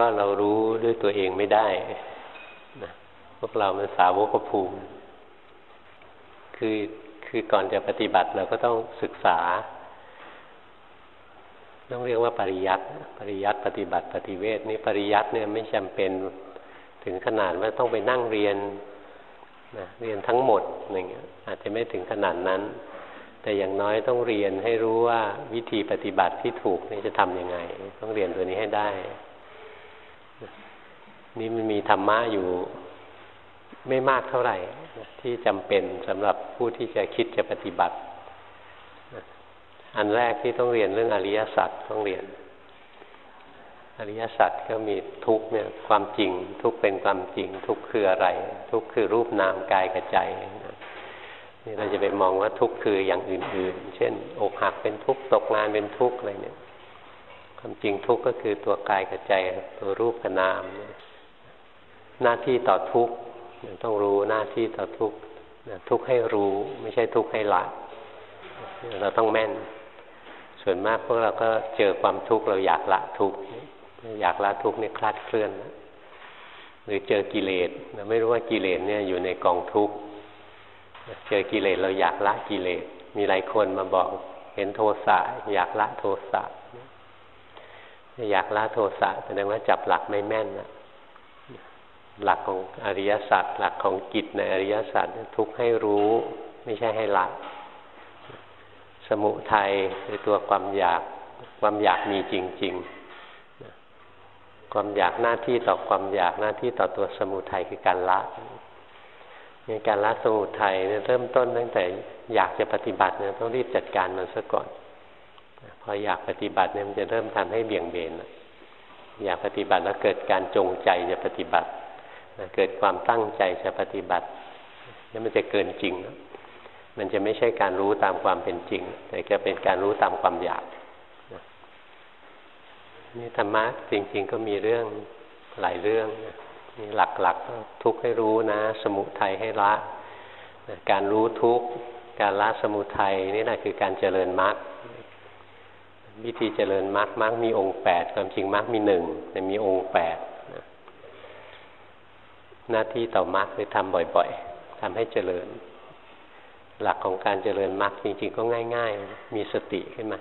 ก็เรารู้ด้วยตัวเองไม่ได้นะพวกเรามันสาวกภูมิ คือคือก่อนจะปฏิบัติเราก็ต้องศึกษา ต้องเรียกว่าปริยัติปริยัติปฏิบัติปฏิเวทนี่ปริยัติเนี่ยไม่จำเป็นถึงขนาดว่าต้องไปนั่งเรียนนะเรียนทั้งหมดอะไรเงี้ยอาจจะไม่ถึงขนาดนั้น แต่อย่างน้อยต้องเรียนให้รู้ว่าวิธีปฏิบัติที่ถูกนี่จะทำยังไง ต้องเรียนตัวนี้ให้ได้ นี่มันมีธรรมะอยู่ไม่มากเท่าไหร่ ที่จำเป็นสำหรับผู้ที่จะคิดจะปฏิบัติ อันแรกที่ต้องเรียนเรื่องอริยสัจต้องเรียน อริยสัจก็มีทุกเนี่ยความจริง ทุกเป็นความจริง ทุกคืออะไร ทุกคือรูปนามกายกับใจนี่เราจะไปมองว่าทุกคืออย่างอื่น ๆ เช่น อกหักเป็นทุกตกงานเป็นทุกอะไรเนี่ย ความจริงทุกก็คือตัวกายกับใจตัวรูปกับนาม หน้าที่ต่อทุกข์ต้องรู้หน้าที่ต่อทุกข์ทุกข์ให้รู้ไม่ใช่ทุกข์ให้ละเราต้องแม่น ส่วนมากพวกเราก็เจอความทุกข์เราอยากละทุกข์อยากละทุกข์นี่คลาดเคลื่อนหรือเจอกิเลสเราไม่รู้ว่ากิเลสเนี่ยอยู่ในกองทุกข์เจอกิเลสเราอยากละกิเลส มีหลายคนมาบอกเห็นโทสะอยากละโทสะอยากละโทสะแสดงว่าจับหลักไม่แม่นนะ หลักของอริยสัจหลักของกิจในอริยสัจทุกให้รู้ไม่ใช่ให้ละสมุทัยคือตัวความอยากความอยากมีจริง ๆ ความอยากหน้าที่ต่อความอยากหน้าที่ต่อตัวสมุทัยคือการละในการละสมุทัยเนี่ยเริ่มต้นตั้งแต่อยากจะปฏิบัติเนี่ยต้องรีบจัดการมันซะก่อน พออยากปฏิบัติเนี่ยมันจะเริ่มทำให้เบี่ยงเบนอยากปฏิบัติแล้วเกิดการจงใจจะปฏิบัติ เกิดความตั้งใจจะปฏิบัตินี่มันจะเกินจริง มันจะไม่ใช่การรู้ตามความเป็นจริง แต่จะเป็นการรู้ตามความอยากนี่ธรรมะจริง ๆ ก็มีเรื่องหลายเรื่องนี่หลักๆทุกข์ให้รู้นะ สมุทัยให้ละการรู้ทุกข์การละสมุทัยนี่แหละคือการเจริญมรรควิธีเจริญมรรคมรรคมีองค์แปดความจริงมรรคมีหนึ่งแต่มีองค์แปด หน้าที่ต่อมรรคคือทำบ่อยๆทำให้เจริญ หลักของการเจริญมรรคจริงๆก็ง่าย ๆ มีสติขึ้นมา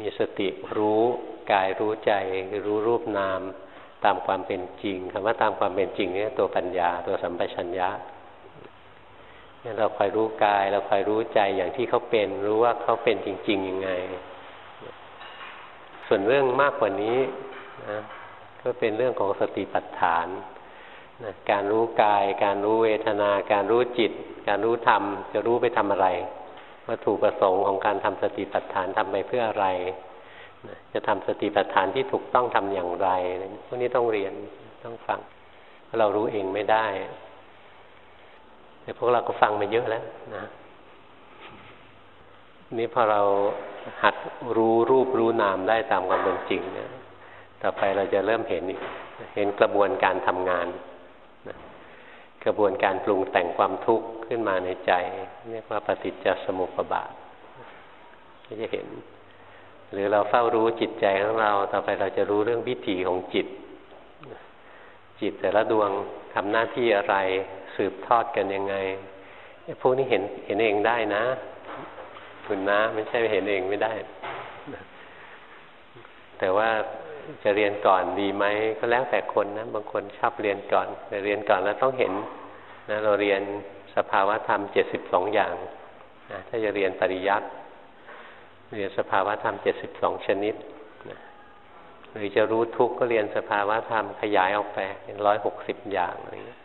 มีสติรู้กายรู้ใจรู้รูปนาม ตามความเป็นจริงคำว่าตามความเป็นจริงนี่ตัวปัญญาตัวสัมปชัญญะเราคอยรู้กาย เราคอยรู้ใจอย่างที่เขาเป็น รู้ว่าเขาเป็นจริงๆยังไง ส่วนเรื่องมากกว่านี้นะก็เป็นเรื่องของสติปัฏฐาน นะการรู้กาย การรู้เวทนา การรู้จิต การรู้ธรรม จะรู้ไปทำอะไรวัตถุประสงค์ของการทำสติปัฏฐานทำไปเพื่ออะไรนะจะทำสติปัฏฐานที่ถูกต้องทำอย่างไรพวกนี้ต้องเรียนต้องฟังเรารู้เองไม่ได้แต่พวกเราก็ฟังมาเยอะแล้วนะนี่พอเราหัดรู้รูปรู้นามได้ตามความเป็นจริงเนี่ย ต่อไปเราจะเริ่มเห็นเห็นกระบวนการทำงาน กระบวนการปรุงแต่งความทุกข์ขึ้นมาในใจ เรียกว่าปฏิจจสมุปบาทก็จะเห็น หรือเราเฝ้ารู้จิตใจของเรา ต่อไปเราจะรู้เรื่องวิถีของจิต จิตแต่ละดวงทำหน้าที่อะไร สืบทอดกันยังไงพวกนี้เห็นเห็นเองได้นะคุณนะ ไม่ใช่เห็นเองไม่ได้ แต่ว่า จะเรียนก่อนดีไหมก็แล้วแต่คนนะบางคนชอบเรียนก่อนแต่เรียนก่อนแล้วต้องเห็นนะเราเรียนสภาวธรรมเจ็ดสิบสองอย่างนะถ้าจะเรียนปริยัติเรียนสภาวธรรมเจ็ดสิบสองชนิดนะหรือจะรู้ทุกข์ก็เรียนสภาวธรรมขยายออกไปเป็นร้อยหกสิบอย่างอะไรเงี้ย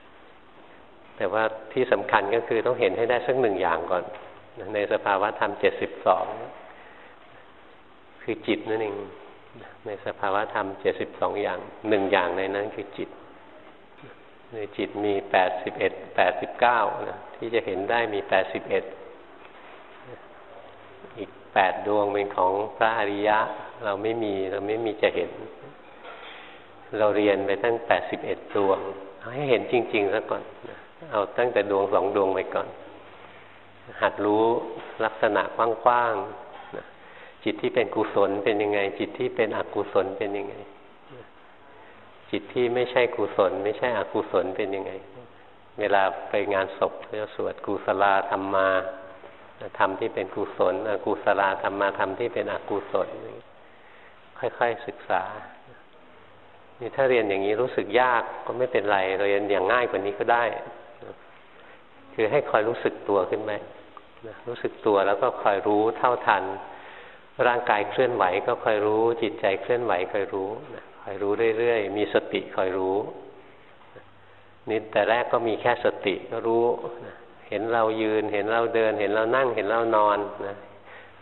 แต่ว่าที่สำคัญก็คือต้องเห็นให้ได้สักหนึ่งอย่างก่อน ในสภาวธรรมเจ็ดสิบสองคือจิตนั่นเอง ในสภาวะธรรมเจ็ดสิบสองอย่างหนึ่งอย่างในนั้นคือจิต ในจิตมีแปดสิบเอ็ดแปดสิบเก้านะที่จะเห็นได้มีแปดสิบเอ็ดอีกแปดดวงเป็นของพระอริยะ เราไม่มีเราไม่มีจะเห็น เราเรียนไปตั้งแปดสิบเอ็ดดวงให้เห็นจริงๆซะก่อน เอาตั้งแต่ดวงสองดวงไปก่อน หัดรู้ลักษณะกว้างๆ จิตที่เป็นกุศลเป็นยังไง จิตที่เป็นอกุศลเป็นยังไง จิตที่ไม่ใช่กุศล ไม่ใช่อกุศลเป็นยังไง เวลาไปงานศพจะสวดกุศลาธรรมาธรรมที่เป็นกุศล อกุศลาธรรมาธรรมที่เป็นอกุศล ค่อยๆศึกษา นี่ถ้าเรียนอย่างนี้รู้สึกยากก็ไม่เป็นไรเรียนอย่างง่ายกว่านี้ก็ได้ คือให้คอยรู้สึกตัวขึ้นไหมรู้สึกตัวแล้วก็คอยรู้เท่าทัน ร่างกายเคลื่อนไหวก็คอยรู้ จิตใจเคลื่อนไหวคอยรู้คอยรู้เรื่อยๆ มีสติคอยรู้นี่แต่แรกก็มีแค่สติก็รู้เห็นเรายืน เห็นเราเดิน เห็นเรานั่ง เห็นเรานอนนะ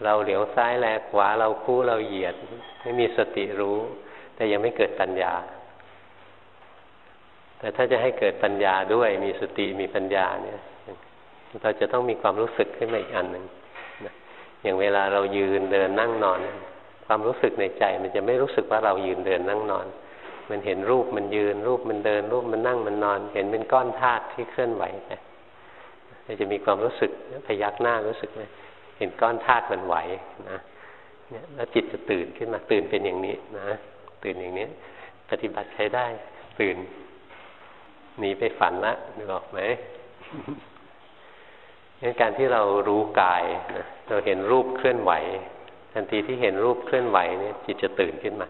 เราเหลียวซ้ายแลขวาเราคู่เราเหยียดไม่มีสติรู้ แต่ยังไม่เกิดปัญญา แต่ถ้าจะให้เกิดปัญญาด้วยมีสติมีปัญญาเนี่ยเราจะต้องมีความรู้สึกขึ้นมาอีกอันหนึ่ง อย่างเวลาเรายืนเดินนั่งนอน ความรู้สึกในใจ มันจะไม่รู้สึกว่าเรายืนเดินนั่งนอน มันเห็นรูปมันยืน รูปมันเดิน รูปมันนั่งมันนอน เห็นเป็นก้อนธาตุที่เคลื่อนไหวไปจะมีความรู้สึกพยักหน้ารู้สึกไหมเห็นก้อนธาตุมันไหวนะเนี่ยแล้วจิตจะตื่นขึ้นมาตื่นเป็นอย่างนี้นะตื่นอย่างนี้ ปฏิบัติใช้ได้ ตื่นหนีไปฝันละนึกออกไหมงั้นการที่เรารู้กายนะ เราเห็นรูปเคลื่อนไหว ทันทีที่เห็นรูปเคลื่อนไหวเนี่ยจิตจะตื่นขึ้นมา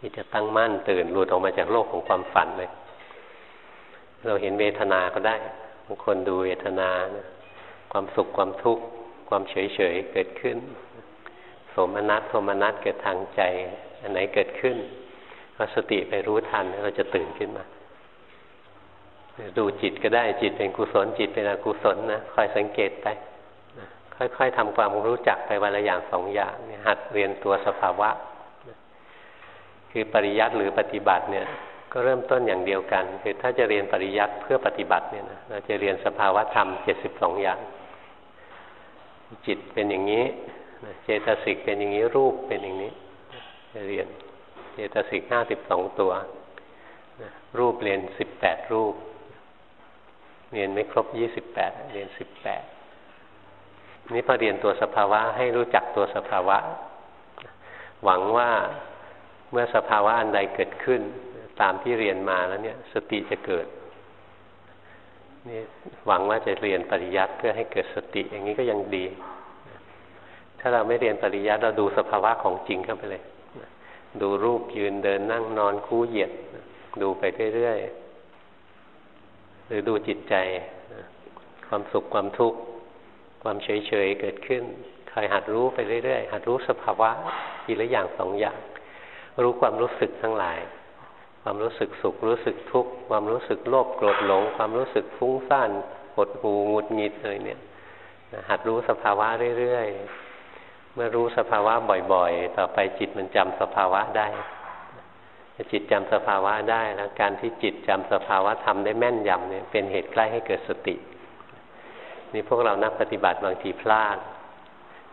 จิตจะตั้งมั่นตื่นหลุดออกมาจากโลกของความฝันเลย เราเห็นเวทนาก็ได้บางคนดูเวทนานะความสุขความทุกข์ความเฉยเฉยเกิดขึ้น สมนัตโทมนัตเกิดทางใจ อันไหนเกิดขึ้นพอสติไปรู้ทันเราจะตื่นขึ้นมา ดูจิตก็ได้จิตเป็นกุศลจิตเป็นอกุศลนะคอยสังเกตไป ค่อย ๆทำความรู้จักไปวันละอย่างสองอย่างหัดเรียนตัวสภาวะ คือปริยัติหรือปฏิบัติเนี่ย ก็เริ่มต้นอย่างเดียวกัน คือถ้าจะเรียนปริยัติเพื่อปฏิบัติเนี่ยนะเราจะเรียนสภาวะธรรมเจ็ดสิบสองอย่าง จิตเป็นอย่างนี้เจตสิกเป็นอย่างนี้รูปเป็นอย่างนี้จะเรียนเจตสิกห้าสิบสองตัวรูปเรียนสิบแปดรูป เรียนไม่ครบยี่สิบแปดเรียนสิบแปด นี่พอเรียนตัวสภาวะให้รู้จักตัวสภาวะ หวังว่าเมื่อสภาวะอันใดเกิดขึ้น ตามที่เรียนมาแล้วเนี่ย สติจะเกิดนี่หวังว่าจะเรียนปริยัติเพื่อให้เกิดสติ อย่างนี้ก็ยังดี ถ้าเราไม่เรียนปริยัติเราดูสภาวะของจริงเข้าไปเลย ดูรูปยืนเดินนั่งนอนคู่เหยียด ดูไปเรื่อยๆหรือดูจิตใจ ความสุขความทุกข์ ความเฉยๆเกิดขึ้นคอยหัดรู้ไปเรื่อยๆ หัดรู้สภาวะทีละอย่างสองอย่าง รู้ความรู้สึกทั้งหลาย ความรู้สึกสุขรู้สึกทุกข์ความรู้สึกโลภโกรธหลง ความรู้สึกฟุ้งซ่านหดหูงุดหงิดอะไรเนี่ยหัดรู้สภาวะเรื่อยๆ เมื่อรู้สภาวะบ่อยๆ ต่อไปจิตมันจำสภาวะได้จิตจำสภาวะได้แล้วการที่จิตจำสภาวะทำได้แม่นยำเนี่ยเป็นเหตุใกล้ให้เกิดสติ นี่พวกเรานักปฏิบัติบางทีพลาด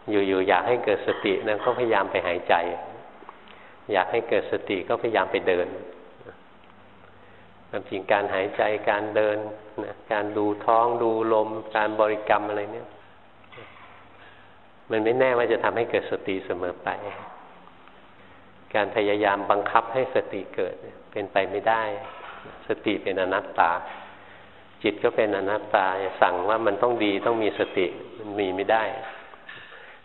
อยู่ๆอยากให้เกิดสตินั้นก็พยายามไปหายใจ อยากให้เกิดสติก็พยายามไปเดินความจริงการหายใจการเดินนะการดูท้องดูลม การบริกรรมอะไรเนี่ย มันไม่แน่ว่าจะทำให้เกิดสติเสมอไป การพยายามบังคับให้สติเกิดเป็นไปไม่ได้ สติเป็นอนัตตา จิตก็เป็นอนัตตาสั่งว่ามันต้องดีต้องมีสติมันมีไม่ได้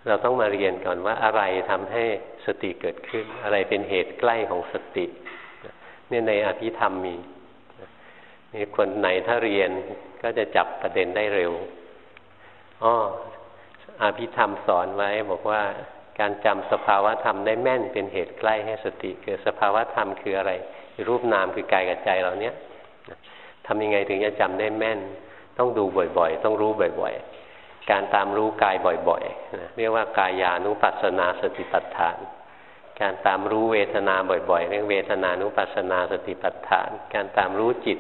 เราต้องมาเรียนก่อนว่าอะไรทำให้สติเกิดขึ้น อะไรเป็นเหตุใกล้ของสติเนี่ยในอภิธรรมมีนี่คนไหนถ้าเรียนก็จะจับประเด็นได้เร็วอ้ออาภิธรรมสอนไว้บอกว่าการจำสภาวะธรรมได้แม่นเป็นเหตุใกล้ให้สติคือสภาวะธรรมคืออะไร รูปนามคือกายกับใจเราเนี้ย ทำยังไงถึงจะจำได้แม่น ต้องดูบ่อยๆ ต้องรู้บ่อยๆ การตามรู้กายบ่อยๆเรียกว่ากายานุปัสสนาสติปัฏฐาน การตามรู้เวทนาบ่อยๆ เรียกเวทนานุปัสสนาสติปัฏฐาน การตามรู้จิต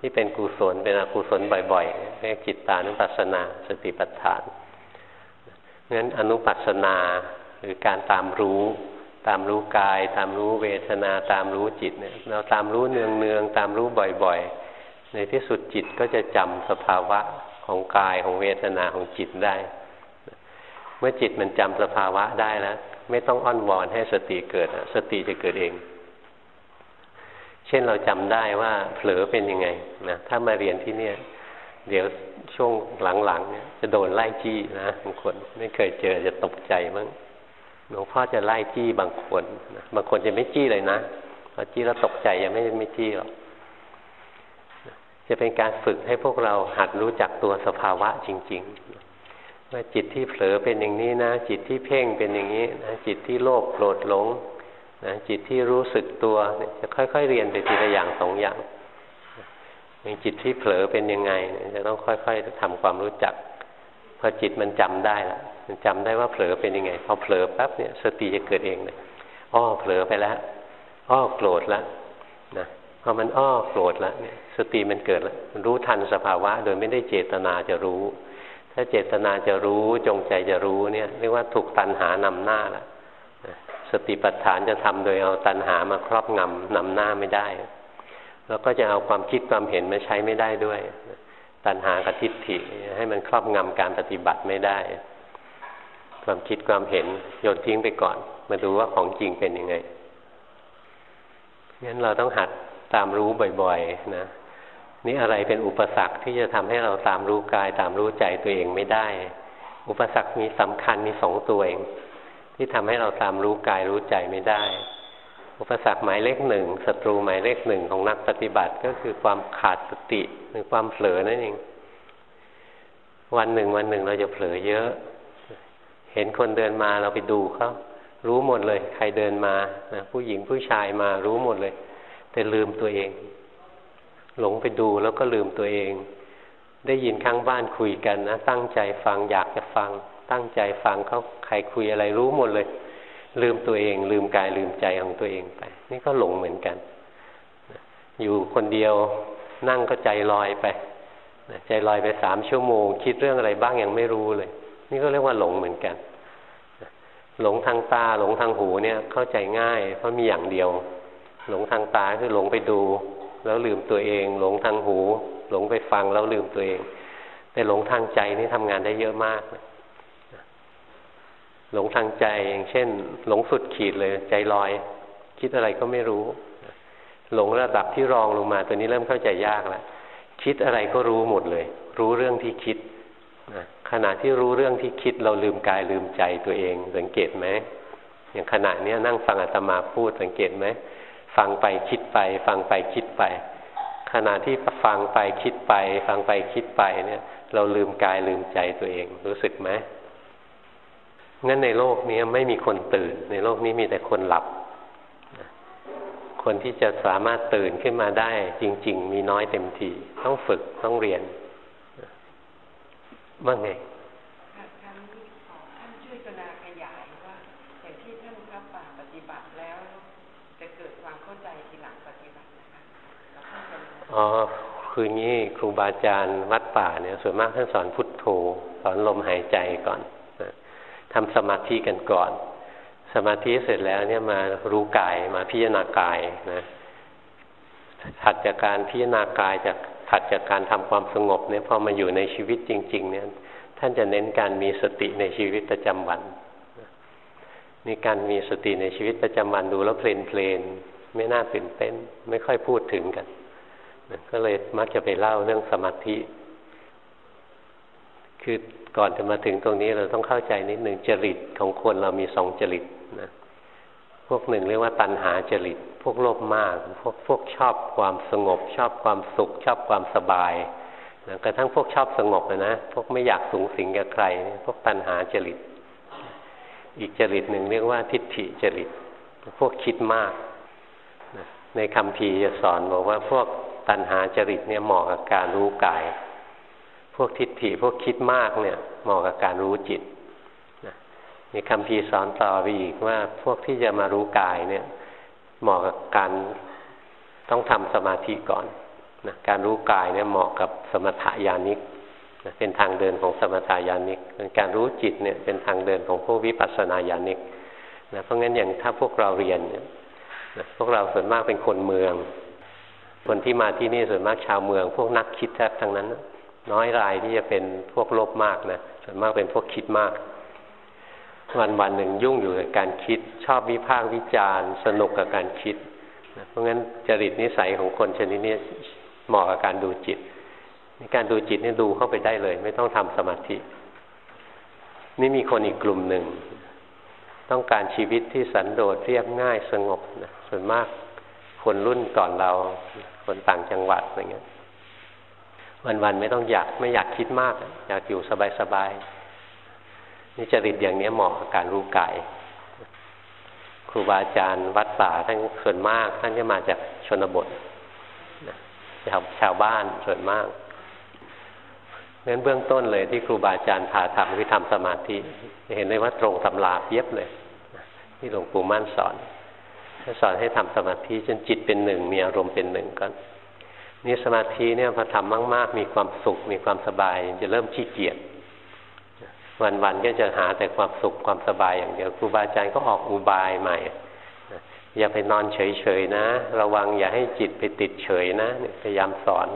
ที่เป็นกุศลเป็นอกุศลบ่อยๆ เรียกจิตตานุปัสสนาสติปัฏฐานงั้นอนุปัสสนาหรือการตามรู้ตามรู้กาย ตามรู้เวทนาตามรู้จิตเนี่ยเราตามรู้เนืองๆตามรู้บ่อยๆ ในที่สุดจิตก็จะจำสภาวะของกายของเวทนาของจิตได้ เมื่อจิตมันจำสภาวะได้แล้วไม่ต้องอ้อนวอนให้สติเกิด สติจะเกิดเอง เช่นเราจำได้ว่าเผลอเป็นยังไงนะถ้ามาเรียนที่เนี่ย เดี๋ยวช่วงหลังๆเนี่ยจะโดนไล่จี้นะบางคนไม่เคยเจอจะตกใจมั้งหลวงพ่อจะไล่จี้บางคนนะบางคนจะไม่จี้เลยนะพอจี้แล้วตกใจยังไม่ไม่จี้หรอก จะเป็นการฝึกให้พวกเราหัดรู้จักตัวสภาวะจริง ๆ ว่าจิตที่เผลอเป็นอย่างนี้นะ จิตที่เพ่งเป็นอย่างนี้นะจิตที่โลภโกรธหลงนะจิตที่รู้สึกตัวจะค่อย ๆ เรียนไปทีละอย่างสองอย่างอย่างจิตที่เผลอเป็นยังไงจะต้องค่อย ๆทำความรู้จักพอจิตมันจำได้ละมันจำได้ว่าเผลอเป็นยังไงพอเผลอปั๊บเนี่ยสติจะเกิดเองเลยอ้อเผลอไปแล้วอ้อโกรธแล้วนะพอมันอ้อโกรธแล้วเนี่ย สติมันเกิดแล้วมันรู้ทันสภาวะ โดยไม่ได้เจตนาจะรู้ ถ้าเจตนาจะรู้จงใจจะรู้เนี่ยเรียกว่าถูกตัณหานำหน้าละสติปัฏฐานจะทำโดยเอาตัณหามาครอบงำนำหน้าไม่ได้ แล้วก็จะเอาความคิดความเห็นมาใช้ไม่ได้ด้วย ตัณหากับทิฏฐิให้มันครอบงำการปฏิบัติไม่ได้ ความคิดความเห็นโยนทิ้งไปก่อน มาดูว่าของจริงเป็นยังไงงั้นเราต้องหัดตามรู้บ่อยๆนะ นี่อะไรเป็นอุปสรรคที่จะทำให้เราตามรู้กายตามรู้ใจตัวเองไม่ได้ อุปสรรคมีสำคัญมีสองตัวเอง ที่ทำให้เราตามรู้กายรู้ใจไม่ได้ อุปสรรคหมายเลขหนึ่งศัตรูหมายเลขหนึ่งของนักปฏิบัติก็คือความขาดสติหรือความเผลอนั่นเอง วันหนึ่งวันหนึ่งเราจะเผลอเยอะ เห็นคนเดินมาเราไปดูเขารู้หมดเลย ใครเดินมานะผู้หญิงผู้ชายมารู้หมดเลย แต่ลืมตัวเอง หลงไปดูแล้วก็ลืมตัวเอง ได้ยินข้างบ้านคุยกันนะ ตั้งใจฟังอยากจะฟัง ตั้งใจฟังเขาใครคุยอะไรรู้หมดเลย ลืมตัวเอง ลืมกายลืมใจของตัวเองไป นี่ก็หลงเหมือนกัน อยู่คนเดียวนั่งก็ใจลอยไปใจลอยไปสามชั่วโมง คิดเรื่องอะไรบ้างยังไม่รู้เลย นี่ก็เรียกว่าหลงเหมือนกัน หลงทางตาหลงทางหูเนี่ยเข้าใจง่าย เพราะมีอย่างเดียว หลงทางตาคือหลงไปดู แล้วลืมตัวเอง หลงทางหู หลงไปฟังแล้วลืมตัวเอง แต่หลงทางใจนี่ทำงานได้เยอะมาก หลงทางใจอย่างเช่น หลงสุดขีดเลย ใจลอย คิดอะไรก็ไม่รู้ หลงระดับที่รองลงมา ตัวนี้เริ่มเข้าใจยากแล้วคิดอะไรก็รู้หมดเลย รู้เรื่องที่คิดขณะที่รู้เรื่องที่คิดเราลืมกายลืมใจตัวเอง สังเกตไหมอย่างขณะนี้นั่งฟังอาตมาพูดสังเกตไหม ฟังไปคิดไป ฟังไปคิดไป ขณะที่ฟังไปคิดไป ฟังไปคิดไปเนี่ย เราลืมกายลืมใจตัวเอง รู้สึกไหมงั้นในโลกนี้ไม่มีคนตื่น ในโลกนี้มีแต่คนหลับ คนที่จะสามารถตื่นขึ้นมาได้ จริง ๆ มีน้อยเต็มที ต้องฝึกต้องเรียนว่าไง อ๋อคืองี้ครูบาอาจารย์วัดป่าเนี่ยส่วนมากท่านสอนพุทโธสอนลมหายใจก่อนนะทำสมาธิกันก่อน สมาธิเสร็จแล้วเนี่ยมารู้กายมาพิจารณากายนะถัดจากการพิจารณากายจากถัดจากการทำความสงบเนี่ยพอมาอยู่ในชีวิตจริง ๆ เนี่ย ท่านจะเน้นการมีสติในชีวิตประจำวันนี่การมีสติในชีวิตประจำวันดูแล้วเพลินเพลนไม่น่าตื่นเต้น ไม่ค่อยพูดถึงกัน ก็เลยมักจะไปเล่าเรื่องสมาธิ คือก่อนจะมาถึงตรงนี้เราต้องเข้าใจนิดหนึ่งจริตของคนเรามีสองจริตนะพวกหนึ่งเรียกว่าตัณหาจริต พวกโลภมาก พวกพวกชอบความสงบ ชอบความสุข ชอบความสบายนะกระทั่งพวกชอบสงบนะนะพวกไม่อยากสูงสิงกับใคร พวกตัณหาจริต อีกจริตหนึ่งเรียกว่าทิฏฐิจริต พวกคิดมาก ในคำพีจะสอนบอกว่าพวก ตัณหาจริตเนี่ยเหมาะกับการรู้กาย พวกทิฏฐิพวกคิดมากเนี่ยเหมาะกับการรู้จิตมีคำพีสอนต่อไปอีกว่าพวกที่จะมารู้กายเนี่ยเหมาะกับการต้องทำสมาธิก่อนนะการรู้กายเนี่ยเหมาะกับสมถายานิกนะเป็นทางเดินของสมถายานิกการรู้จิตเนี่ยเป็นทางเดินของพวกวิปัสสนาญาณิกนะเพราะงั้นอย่างถ้าพวกเราเรียนเนี่ยนะพวกเราส่วนมากเป็นคนเมือง คนที่มาที่นี่ส่วนมากชาวเมือง พวกนักคิดแทบทั้งนั้น น้อยรายที่จะเป็นพวกโลภมากนะส่วนมากเป็นพวกคิดมาก วันวันหนึ่งยุ่งอยู่กับการคิด ชอบวิพากษ์วิจารณ์ สนุกกับการคิดเพราะงั้นจริตนิสัยของคนชนิดนี้เหมาะกับการดูจิตในการดูจิตนี่ดูเข้าไปได้เลย ไม่ต้องทำสมาธิ นี่มีคนอีกกลุ่มหนึ่ง ต้องการชีวิตที่สันโดษเรียบง่ายสงบนะส่วนมาก คนรุ่นก่อนเรา คนต่างจังหวัดอะไรเงี้ย วันๆไม่ต้องอยากไม่อยากคิดมาก อยากอยู่สบายๆนี่จริตอย่างนี้เหมาะกับการรู้กายครูบาอาจารย์วัดป่าท่านส่วนมาก ท่านจะมาจากชนบทชาวชาวบ้านส่วนมากงั้นเบื้องต้นเลยที่ครูบาอาจารย์พาทำคือทำสมาธิ เห็นได้ว่าตรงตำราเย็บเลย ที่หลวงปู่มั่นสอน สอนให้ทำสมาธิจนจิตเป็นหนึ่งมีอารมณ์เป็นหนึ่งก่อนนี่สมาธิเนี่ยพอทำมาก ๆ มีความสุข มีความสบาย จะเริ่มขี้เกียจวันๆก็จะหาแต่ความสุขความสบายอย่างเดียวครูบาอาจารย์ก็ออกอุบายใหม่อย่าไปนอนเฉยๆนะ ระวังอย่าให้จิตไปติดเฉยนะพยายามสอน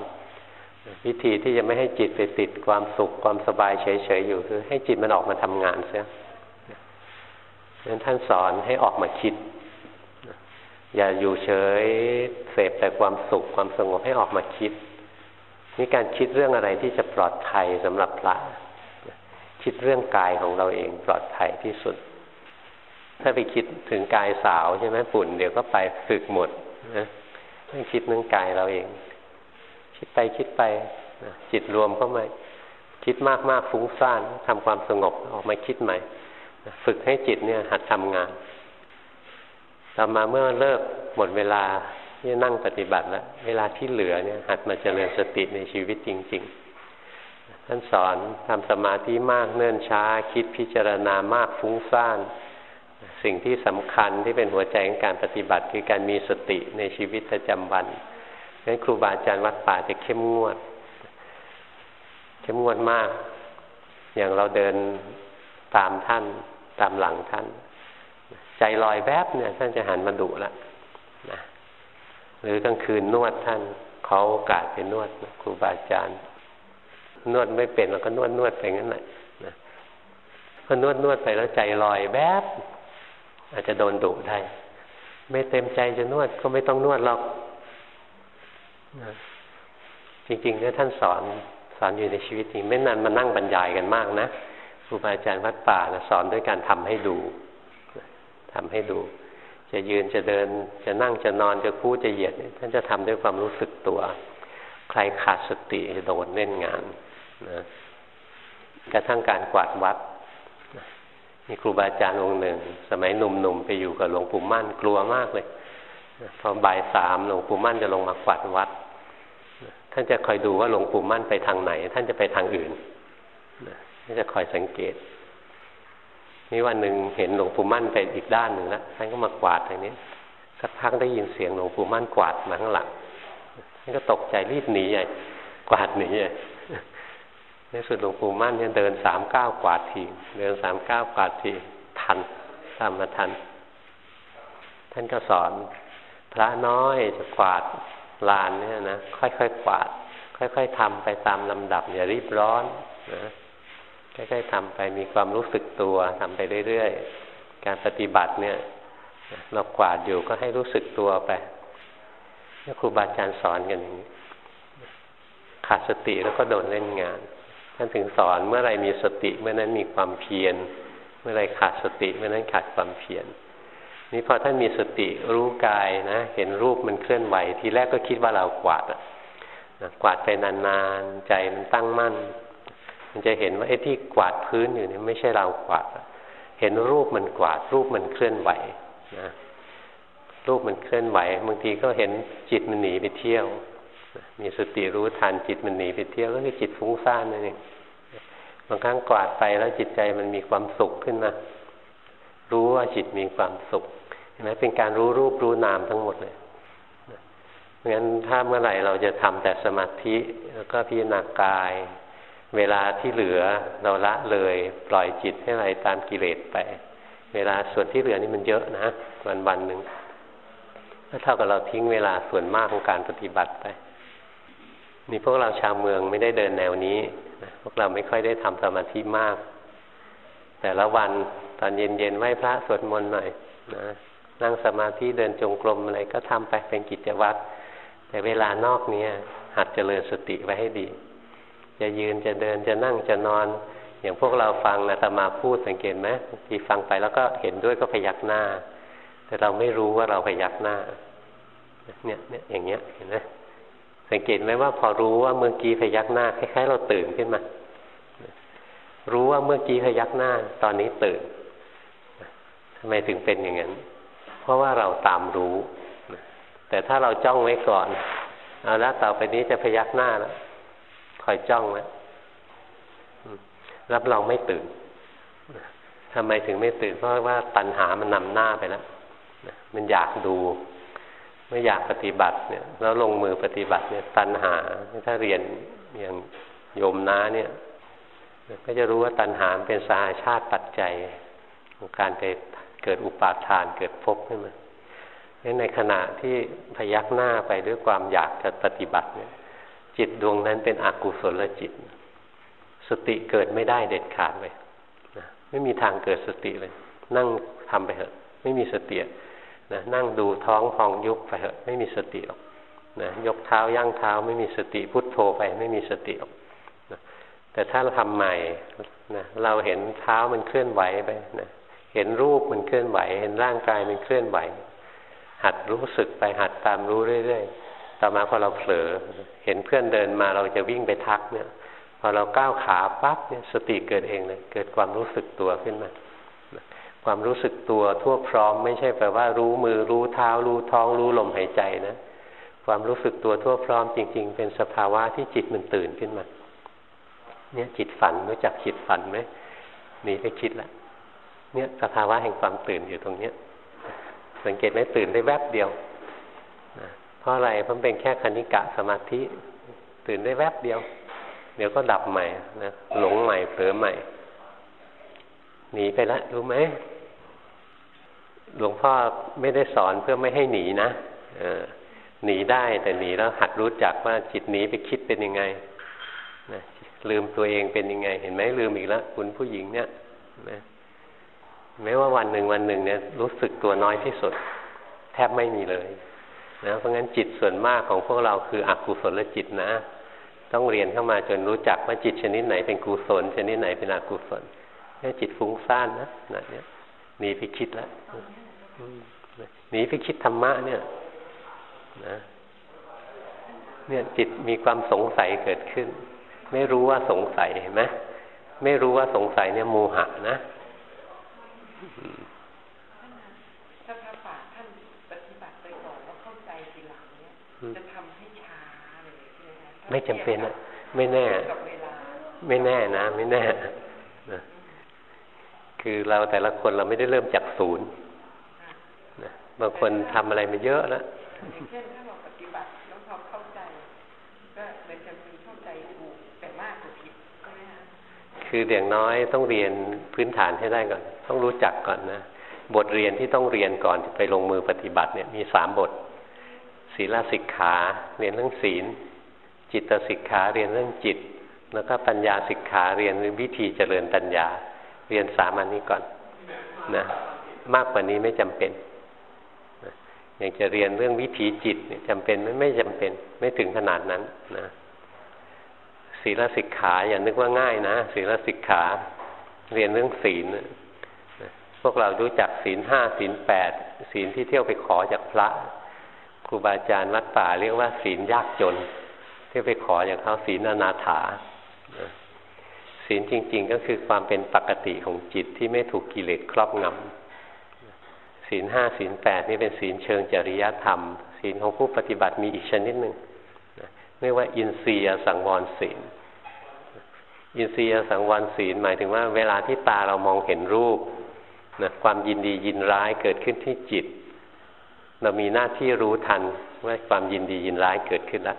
วิธีที่จะไม่ให้จิตไปติดความสุขความสบายเฉยๆอยู่คือให้จิตมันออกมาทำงานเสียนั้นท่านสอนให้ออกมาคิด อย่าอยู่เฉยเสพแต่ความสุขความสงบให้ออกมาคิด นี่การคิดเรื่องอะไรที่จะปลอดภัยสำหรับพระคิดเรื่องกายของเราเองปลอดภัยที่สุด ถ้าไปคิดถึงกายสาวใช่ไหมปุ่นเดี๋ยวก็ไปฝึกหมดนะไม่คิดเรื่องกายเราเอง คิดไปคิดไปจิตรวมเข้ามาคิดมากมากฟุ้งซ่านทำความสงบออกมาคิดใหม่ ฝึกให้จิตเนี่ยหัดทำงาน ต่อมาเมื่อเลิกหมดเวลาที่นั่งปฏิบัติแล้วเวลาที่เหลือเนี่ยหัดมาเจริญสติในชีวิตจริง ๆ ท่านสอนทำสมาธิมากเนื่นช้า คิดพิจารณามากฟุ้งซ่านสิ่งที่สำคัญที่เป็นหัวใจของการปฏิบัติคือการมีสติในชีวิตประจำวันงั้นครูบาอาจารย์วัดป่าจะเข้มงวด เข้มงวดมาก อย่างเราเดินตามท่านตามหลังท่าน ใจลอยแวบเนี่ยท่านจะหันมาดุละนะหรือกลางคืนนวดท่านเขาโอกาสไปนวดนะครูบาอาจารย์ นวดไม่เป็นเราก็นวดนวดไปงั้นแหละนะพอนวดนวดไปแล้วใจลอยแวบอาจจะโดนดุได้ ไม่เต็มใจจะนวดก็ไม่ต้องนวดหรอกจริงๆเนี่ยท่านสอนสอนอยู่ในชีวิตจริงไม่นานมานั่งบรรยายกันมากนะครูบาอาจารย์วัดป่านะสอนด้วยการทำให้ดู ทำให้ดู จะยืนจะเดิน จะนั่งจะนอนจะคู่จะเหยียดท่านจะทำด้วยความรู้สึกตัว ใครขาดสติจะโดนเล่นงานนะกระทั่งการกวาดวัดมีครูบาอาจารย์องค์หนึ่ง สมัยหนุ่มๆไปอยู่กับหลวงปู่มั่นกลัวมากเลยพอบ่ายสามหลวงปู่มั่นจะลงมากวาดวัดท่านจะคอยดูว่าหลวงปู่มั่นไปทางไหน ท่านจะไปทางอื่นท่านจะคอยสังเกต นี่วันหนึ่งเห็นหลวงปู่มั่นไปอีกด้านหนึ่งแล้วท่านก็มากวาดทางนี้สักพักได้ยินเสียงหลวงปู่มั่นกวาดมาข้างหลังท่านก็ตกใจรีบหนีใหญ่กวาดหนีใหญ่ในสุดหลวงปู่มั่นเนี่ยเดินสามก้าวกวาดทีเดินสามก้าวกวาดทีทันตามมาทัน ท่านก็สอน พระน้อยจะกวาดลานเนี่ยนะค่อยๆกวาด ค่อย ๆทำไปตามลำดับอย่ารีบร้อนนะ ค่อยๆทำไปมีความรู้สึกตัวทำไปเรื่อยๆ การปฏิบัติเนี่ย เรากวาดอยู่ก็ให้รู้สึกตัวไปนี่ครูบาอาจารย์สอนกันอย่างนี้ขาดสติแล้วก็โดนเล่นงานท่านถึงสอนเมื่อไรมีสติเมื่อนั้นมีความเพียร เมื่อไรขาดสติเมื่อนั้นขาดความเพียรนี่พอท่านมีสติรู้กายนะ เห็นรูปมันเคลื่อนไหว ทีแรกก็คิดว่าเรากวาดอะกวาดไปนานๆ ใจมันตั้งมั่น มันจะเห็นว่าไอ้ที่กวาดพื้นอยู่นี่ไม่ใช่เรากวาด เห็นรูปมันกวาด รูปมันเคลื่อนไหวนะรูปมันเคลื่อนไหวบางทีก็เห็นจิตมันหนีไปเที่ยว มีสติรู้ทันจิตมันหนีไปเที่ยวก็คือจิตฟุ้งซ่านนั่นเองบางครั้งกวาดไปแล้วจิตใจมันมีความสุขขึ้นมารู้ว่าจิตมีความสุขเห็นไหมเป็นการรู้รูปรู้นามทั้งหมดเลยงั้นถ้าเมื่อไหร่เราจะทำแต่สมาธิแล้วก็พิจารณากาย เวลาที่เหลือเราละเลย ปล่อยจิตให้ไหลตามกิเลสไป เวลาส่วนที่เหลือนี่มันเยอะนะวันวันหนึ่งก็เท่ากับเราทิ้งเวลาส่วนมากของการปฏิบัติไป นี่พวกเราชาวเมืองไม่ได้เดินแนวนี้นะพวกเราไม่ค่อยได้ทำสมาธิมาก แต่ละวันตอนเย็นๆไหว้พระสวดมนต์หน่อยนะนั่งสมาธิเดินจงกรมอะไรก็ทำไปเป็นกิจวัตรแต่เวลานอกนี้หัดเจริญสติไว้ให้ดี จะยืนจะเดินจะนั่งจะนอน อย่างพวกเราฟังนะตมาพูดสังเกตไหมทีฟังไปแล้วก็เห็นด้วยก็พยักหน้า แต่เราไม่รู้ว่าเราพยักหน้า เนี่ยเนี่ยอย่างเงี้ยเห็นไหมสังเกตไหมว่าพอรู้ว่าเมื่อกี้พยักหน้าคล้ายๆเราตื่นขึ้นมา รู้ว่าเมื่อกี้พยักหน้า ตอนนี้ตื่นทำไมถึงเป็นอย่างนั้น เพราะว่าเราตามรู้ แต่ถ้าเราจ้องไว้ก่อน เอาละต่อไปนี้จะพยักหน้าแล้ว คอยจ้องแล้รับรองไม่ตื่นทำไมถึงไม่ตื่น เพราะว่าตัณหามันนำหน้าไปแล้วมันอยากดูไม่อยากปฏิบัติเนี่ย แล้วลงมือปฏิบัติเนี่ย ตัณหาถ้าเรียนอย่างโยมน้าเนี่ย ก็จะรู้ว่าตัณหาเป็นสาชาติปัจจัยของการไปเกิดอุปาทานเกิดภพขึ้นมาในขณะที่พยักหน้าไปด้วยความอยากจะปฏิบัติเนี่ย จิตดวงนั้นเป็นอกุศลจิต สติเกิดไม่ได้เด็ดขาดเลยนะไม่มีทางเกิดสติเลย นั่งทำไปเถอะไม่มีสตินะนั่งดูท้องพองยุบไปเถอะไม่มีสติหรอกนะยกเท้าย่างเท้าไม่มีสติพุทโธไปไม่มีสติหรอกนะแต่ถ้าเราทำใหม่นะเราเห็นเท้ามันเคลื่อนไหวไปนะเห็นรูปมันเคลื่อนไหว เห็นร่างกายมันเคลื่อนไหว หัดรู้สึกไปหัดตามรู้เรื่อยๆ ต่อมาพอเราเผลอ เห็นเพื่อนเดินมาเราจะวิ่งไปทักเนี่ย พอเราก้าวขาปั๊บเนี่ยสติเกิดเองเลย เกิดความรู้สึกตัวขึ้นมา ความรู้สึกตัวทั่วพร้อมไม่ใช่แปลว่ารู้มือรู้เท้ารู้ท้องรู้ลมหายใจนะ ความรู้สึกตัวทั่วพร้อมจริง ๆ เป็นสภาวะที่จิตมันตื่นขึ้นมา เนี่ยจิตฝันรู้จักจิตฝันไหมหนีไปคิดแล้วเนี่ยสภาวะแห่งความตื่นอยู่ตรงเนี้ย สังเกตไหมตื่นได้แวบเดียว เพราะอะไรเพราะเป็นแค่คณิกะสมาธิ ตื่นได้แวบเดียว เดี๋ยวก็ดับใหม่นะหลงใหม่เผลอใหม่หนีไปแล้วรู้ไหมหลวงพ่อไม่ได้สอนเพื่อไม่ให้หนีนะเออหนีได้แต่หนีแล้วหัดรู้จักว่าจิตหนีไปคิดเป็นยังไงนะลืมตัวเองเป็นยังไง เห็นไหมลืมอีกแล้วคุณผู้หญิงเนี่ยนะแม้ว่าวันหนึ่งวันหนึ่งเนี่ยรู้สึกตัวน้อยที่สุด แทบไม่มีเลย นะเพราะงั้นจิตส่วนมากของพวกเราคืออกุศลจิตนะ ต้องเรียนเข้ามาจนรู้จักว่าจิตชนิดไหนเป็นกุศล ชนิดไหนเป็นอกุศลเนี่ยจิตฟุ้งซ่านนะนะเนี่ยหนีไปคิดแล้วหนีไปคิดธรรมะเนี่ยนะเนี่ยจิตมีความสงสัยเกิดขึ้น ไม่รู้ว่าสงสัยเห็นไหมไม่รู้ว่าสงสัยเนี่ยโมหะนะถ้าพระป่าท่านปฏิบัติไปก่อนแล้วเข้าใจทีหลังเนี่ยจะทำให้ช้าเลยใช่ ไหมไม่จำเป็นอะไม่แน่ ไม่แน่นะ ไม่แน่นะคือเราแต่ละคนเราไม่ได้เริ่มจากศูนย์นะบางคนทำอะไรมาเยอะแล้วเช่นถ้าเราปฏิบัติแล้วพอเข้าใจ ก็เลยจะมีเข้าใจถูกแต่มากกว่าผิดใช่ไหมคะคืออย่างน้อยต้องเรียนพื้นฐานให้ได้ก่อน ต้องรู้จักก่อนนะบทเรียนที่ต้องเรียนก่อนไปลงมือปฏิบัติเนี่ยมีสามบทศีลสิกขา เรียนเรื่องศีล จิตสิกขาเรียนเรื่องจิต แล้วก็ปัญญาสิกขาเรียนวิธีเจริญปัญญา เรียนสามันนี้ก่อนนะมากกว่านี้ไม่จำเป็นอย่างจะเรียนเรื่องวิถีจิตเนี่ยจำเป็นไม่ไม่จำเป็น ไม่ถึงขนาดนั้นนะศีลสิกขาอย่านึกว่าง่ายนะศีลสิกขา เรียนเรื่องศีลพวกเรารู้จักศีลห้าศีลแปดศีลที่เที่ยวไปขอจากพระ ครูบาอาจารย์วัดป่าเรียกว่าศีลยากจน ที่ไปขอจากเขาศีลอนาถาศีลจริง ๆ ก็คือความเป็นปกติของจิตที่ไม่ถูกกิเลสครอบงำศีลห้าศีลแปดนี่เป็นศีลเชิงจริยธรรม ศีลของผู้ปฏิบัติมีอีกชนิดหนึ่งเรียกว่า อินทรียสังวรศีล อินทรียสังวรศีลหมายถึงว่า เวลาที่ตาเรามองเห็นรูปนะความยินดียินร้ายเกิดขึ้นที่จิต เรามีหน้าที่รู้ทันว่าความยินดียินร้ายเกิดขึ้นแล้ว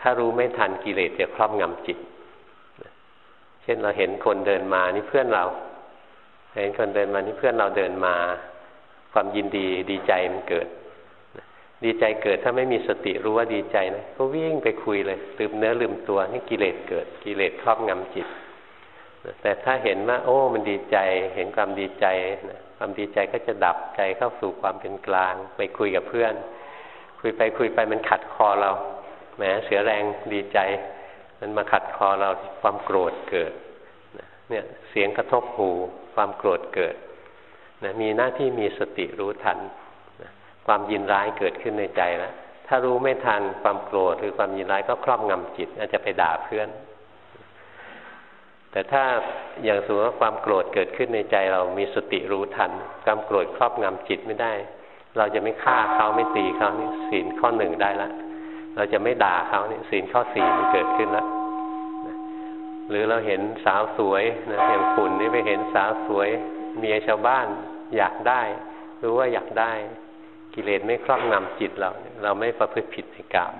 ถ้ารู้ไม่ทันกิเลสจะครอบงำจิต เช่นเราเห็นคนเดินมานี่เพื่อนเรา เห็นคนเดินมานี่เพื่อนเราเดินมา ความยินดีดีใจมันเกิด ดีใจเกิดถ้าไม่มีสติรู้ว่าดีใจนะก็วิ่งไปคุยเลยลืมเนื้อลืมตัวนี่กิเลสเกิด กิเลสครอบงำจิตแต่ถ้าเห็นว่า โอ้ มันดีใจ เห็นความดีใจนะความดีใจก็จะดับใจเข้าสู่ความเป็นกลาง ไปคุยกับเพื่อน คุยไปคุยไปมันขัดคอเรา แหมเสียแรงดีใจ มันมาขัดคอเราความโกรธเกิดเนี่ยเสียงกระทบหูความโกรธเกิดนะมีหน้าที่มีสติรู้ทันนะความยินร้ายเกิดขึ้นในใจแล้วถ้ารู้ไม่ทันความโกรธหรือความยินร้ายก็ครอบงำจิต อาจจะไปด่าเพื่อน แต่ถ้าอย่างสมมติว่าความโกรธเกิดขึ้นในใจเรามีสติรู้ทัน ความโกรธครอบงำจิตไม่ได้ เราจะไม่ฆ่าเขาไม่ตีเขานี่ศีลข้อหนึ่งได้ละ เราจะไม่ด่าเขาเนี่ยศีลข้อสี่มันเกิดขึ้นแล้วหรือเราเห็นสาวสวยนะอย่างฝุ่นนี่ไปเห็นสาวสวยเมียชาวบ้านอยากได้ รู้ว่าอยากได้ กิเลสไม่ครอบงำจิตเรา เราไม่ประพฤติผิดในกรรม